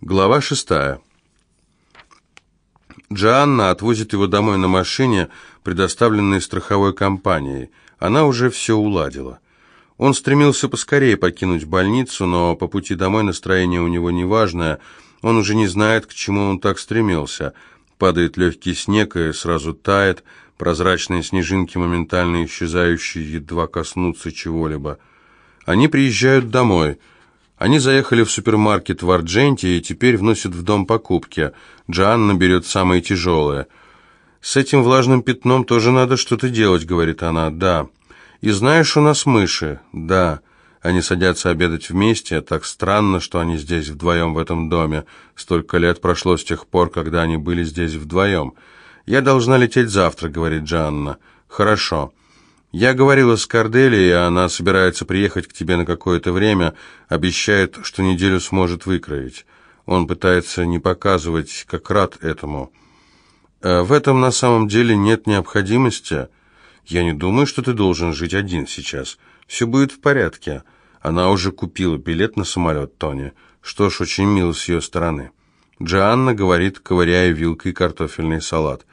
Глава шестая. Джоанна отвозит его домой на машине, предоставленной страховой компанией. Она уже все уладила. Он стремился поскорее покинуть больницу, но по пути домой настроение у него неважное. Он уже не знает, к чему он так стремился. Падает легкий снег и сразу тает. Прозрачные снежинки, моментально исчезающие, едва коснутся чего-либо. Они приезжают домой – они заехали в супермаркет в Ардженте и теперь вносят в дом покупки. Джоанна берет самые тяжелые. «С этим влажным пятном тоже надо что-то делать», — говорит она. «Да». «И знаешь, у нас мыши». «Да». Они садятся обедать вместе. Так странно, что они здесь вдвоем в этом доме. Столько лет прошло с тех пор, когда они были здесь вдвоем. «Я должна лететь завтра», — говорит Джанна. «Хорошо». Я говорила с Корделией, она собирается приехать к тебе на какое-то время, обещает, что неделю сможет выкроить. Он пытается не показывать, как рад этому. А в этом на самом деле нет необходимости. Я не думаю, что ты должен жить один сейчас. Все будет в порядке. Она уже купила билет на самолет, Тони. Что ж, очень мило с ее стороны. Джоанна говорит, ковыряя вилкой картофельный салат.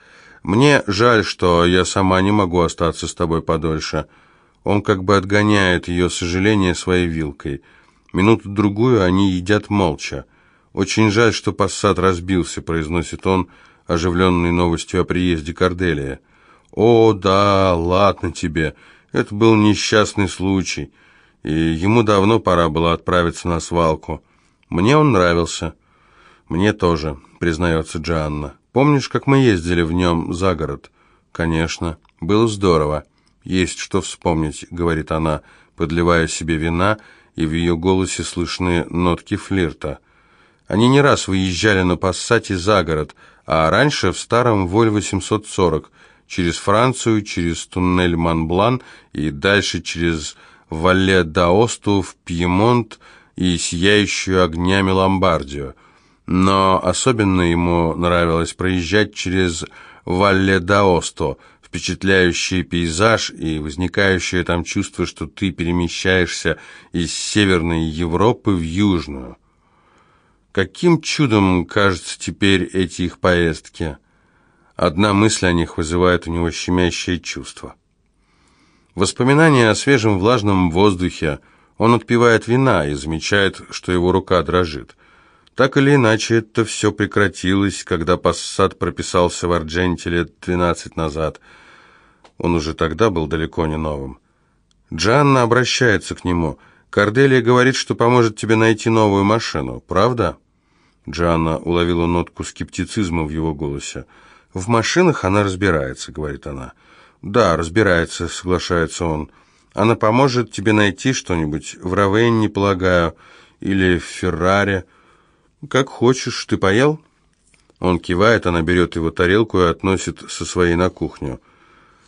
Мне жаль, что я сама не могу остаться с тобой подольше. Он как бы отгоняет ее сожаление своей вилкой. Минуту-другую они едят молча. «Очень жаль, что пассат разбился», — произносит он, оживленный новостью о приезде Корделия. «О, да, ладно тебе. Это был несчастный случай, и ему давно пора было отправиться на свалку. Мне он нравился». «Мне тоже», — признается Джоанна. Помнишь, как мы ездили в нем за город? Конечно, было здорово. Есть что вспомнить, говорит она, подливая себе вина, и в ее голосе слышны нотки флирта. Они не раз выезжали на Пассате за город, а раньше в старом Воль-840, через Францию, через туннель Монблан и дальше через Валле-д'Аосту в Пьемонт и сияющую огнями Ломбардию – но особенно ему нравилось проезжать через Валле-д'Аосто, впечатляющий пейзаж и возникающее там чувство, что ты перемещаешься из Северной Европы в Южную. Каким чудом кажутся теперь эти их поездки? Одна мысль о них вызывает у него щемящее чувство. Воспоминания о свежем влажном воздухе. Он отпивает вина и замечает, что его рука дрожит. Так или иначе, это все прекратилось, когда Пассат прописался в Ардженте лет 12 назад. Он уже тогда был далеко не новым. Джанна обращается к нему. «Корделия говорит, что поможет тебе найти новую машину. Правда?» Джанна уловила нотку скептицизма в его голосе. «В машинах она разбирается», — говорит она. «Да, разбирается», — соглашается он. «Она поможет тебе найти что-нибудь в Равенне, полагаю, или в Ферраре». «Как хочешь. Ты поел?» Он кивает, она берет его тарелку и относит со своей на кухню.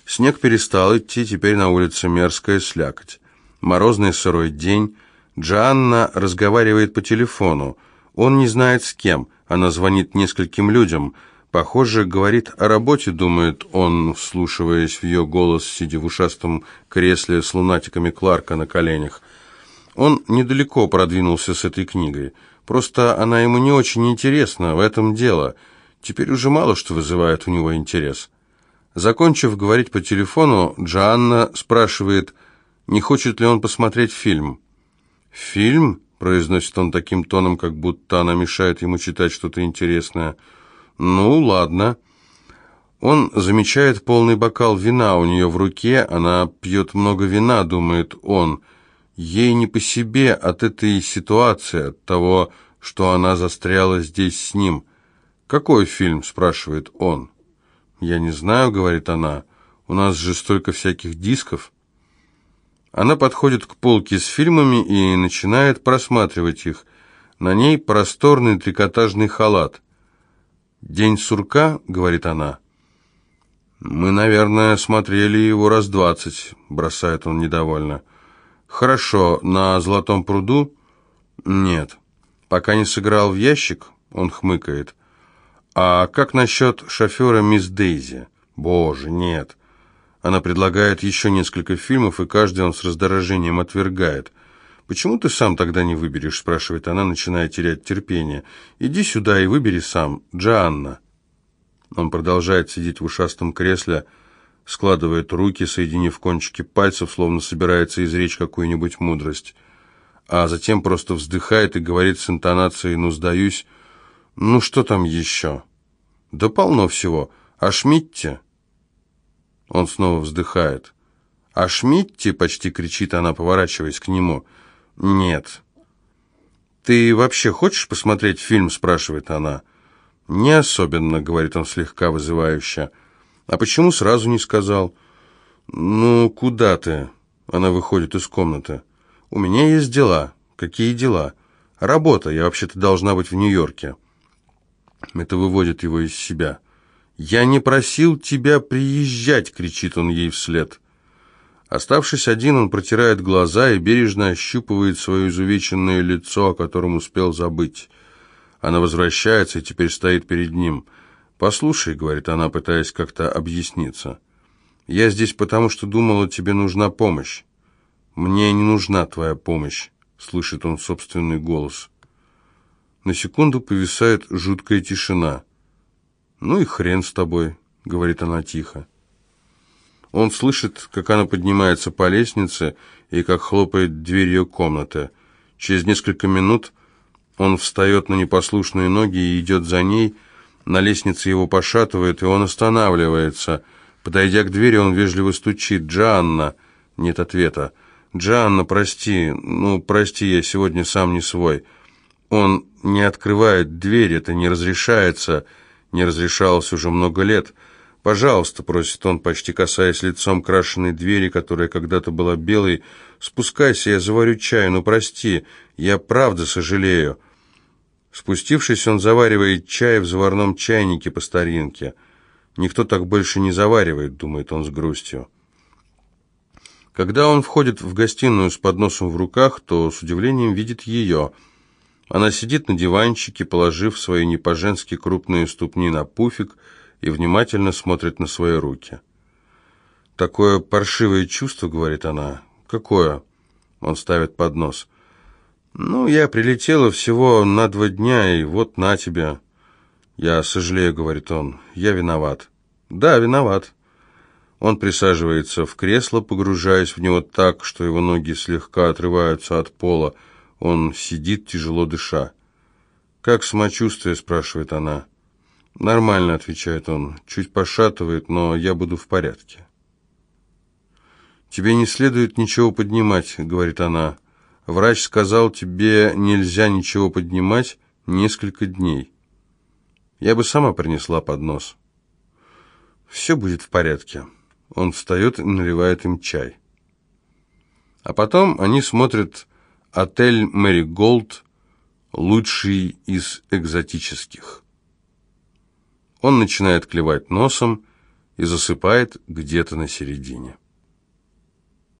Снег перестал идти, теперь на улице мерзкая слякоть. Морозный сырой день. Джанна разговаривает по телефону. Он не знает с кем. Она звонит нескольким людям. Похоже, говорит о работе, думает он, вслушиваясь в ее голос, сидя в ушастом кресле с лунатиками Кларка на коленях. Он недалеко продвинулся с этой книгой. Просто она ему не очень интересна, в этом дело. Теперь уже мало что вызывает у него интерес. Закончив говорить по телефону, Джоанна спрашивает, не хочет ли он посмотреть фильм. «Фильм?» – произносит он таким тоном, как будто она мешает ему читать что-то интересное. «Ну, ладно». Он замечает полный бокал вина у нее в руке, она пьет много вина, думает он – Ей не по себе от этой ситуации, от того, что она застряла здесь с ним. «Какой фильм?» – спрашивает он. «Я не знаю», – говорит она. «У нас же столько всяких дисков». Она подходит к полке с фильмами и начинает просматривать их. На ней просторный трикотажный халат. «День сурка», — говорит она. «Мы, наверное, смотрели его раз двадцать», — бросает он недовольно. «Хорошо, на Золотом пруду?» «Нет». «Пока не сыграл в ящик?» Он хмыкает. «А как насчет шофера мисс Дейзи?» «Боже, нет». Она предлагает еще несколько фильмов, и каждый он с раздражением отвергает. «Почему ты сам тогда не выберешь?» – спрашивает она, начиная терять терпение. «Иди сюда и выбери сам, Джоанна». Он продолжает сидеть в ушастом кресле, складывает руки, соединив кончики пальцев, словно собирается изречь какую-нибудь мудрость. А затем просто вздыхает и говорит с интонацией «ну, сдаюсь». «Ну, что там еще?» «Да полно всего. А Шмидте?» Он снова вздыхает. «А Шмидте?» — почти кричит она, поворачиваясь к нему. «Нет». «Ты вообще хочешь посмотреть фильм?» — спрашивает она. «Не особенно», — говорит он слегка вызывающе. «А почему сразу не сказал?» «Ну, куда ты?» Она выходит из комнаты. «У меня есть дела». «Какие дела?» «Работа. Я вообще-то должна быть в Нью-Йорке». Это выводит его из себя. «Я не просил тебя приезжать!» — кричит он ей вслед. Оставшись один, он протирает глаза и бережно ощупывает свое изувеченное лицо, о котором успел забыть. Она возвращается и теперь стоит перед ним. «Послушай», — говорит она, пытаясь как-то объясниться, — «я здесь потому, что думала, тебе нужна помощь». «Мне не нужна твоя помощь», — слышит он собственный голос. На секунду повисает жуткая тишина. «Ну и хрен с тобой», — говорит она тихо. Он слышит, как она поднимается по лестнице и как хлопает дверь ее комнаты. Через несколько минут он встает на непослушные ноги и идет за ней. На лестнице его пошатывает, и он останавливается. Подойдя к двери, он вежливо стучит. «Джанна!» Нет ответа. «Джанна, прости, ну, прости, я сегодня сам не свой». Он не открывает дверь, это не разрешается, не разрешалось уже много лет. «Пожалуйста», — просит он, почти касаясь лицом крашеной двери, которая когда-то была белой, «спускайся, я заварю чай, ну прости, я правда сожалею». Спустившись, он заваривает чай в заварном чайнике по старинке. «Никто так больше не заваривает», — думает он с грустью. Когда он входит в гостиную с подносом в руках, то с удивлением видит ее. Она сидит на диванчике, положив свои не по-женски крупные ступни на пуфик и внимательно смотрит на свои руки. «Такое паршивое чувство», — говорит она. «Какое?» — он ставит поднос. «Ну, я прилетела всего на два дня, и вот на тебя». «Я сожалею», — говорит он, — «я виноват». «Да, виноват». Он присаживается в кресло, погружаясь в него так, что его ноги слегка отрываются от пола. Он сидит, тяжело дыша. «Как самочувствие?» — спрашивает она. «Нормально», — отвечает он. «Чуть пошатывает, но я буду в порядке». «Тебе не следует ничего поднимать», — говорит она. Врач сказал, тебе нельзя ничего поднимать несколько дней. Я бы сама принесла поднос. Все будет в порядке. Он встает и наливает им чай. А потом они смотрят «Отель Мэри Голд», лучший из экзотических. Он начинает клевать носом и засыпает где-то на середине.